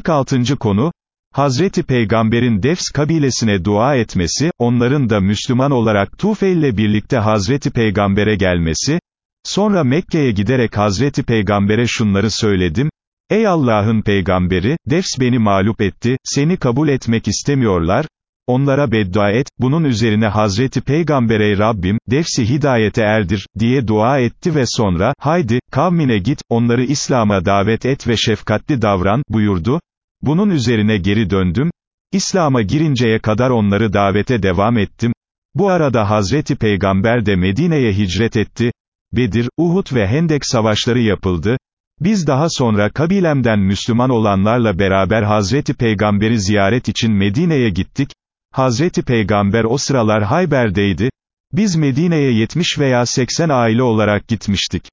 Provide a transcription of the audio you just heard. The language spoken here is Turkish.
46. konu, Hazreti Peygamber'in Defs kabilesine dua etmesi, onların da Müslüman olarak Tufeil'le birlikte Hazreti Peygamber'e gelmesi, sonra Mekke'ye giderek Hazreti Peygamber'e şunları söyledim, Ey Allah'ın peygamberi, Defs beni mağlup etti, seni kabul etmek istemiyorlar, onlara beddua et, bunun üzerine Hazreti Peygamber ey Rabbim, Defs'i hidayete erdir, diye dua etti ve sonra, haydi, kavmine git, onları İslam'a davet et ve şefkatli davran, buyurdu, bunun üzerine geri döndüm, İslam'a girinceye kadar onları davete devam ettim, bu arada Hazreti Peygamber de Medine'ye hicret etti, Bedir, Uhud ve Hendek savaşları yapıldı, biz daha sonra kabilemden Müslüman olanlarla beraber Hazreti Peygamber'i ziyaret için Medine'ye gittik, Hazreti Peygamber o sıralar Hayber'deydi, biz Medine'ye 70 veya 80 aile olarak gitmiştik.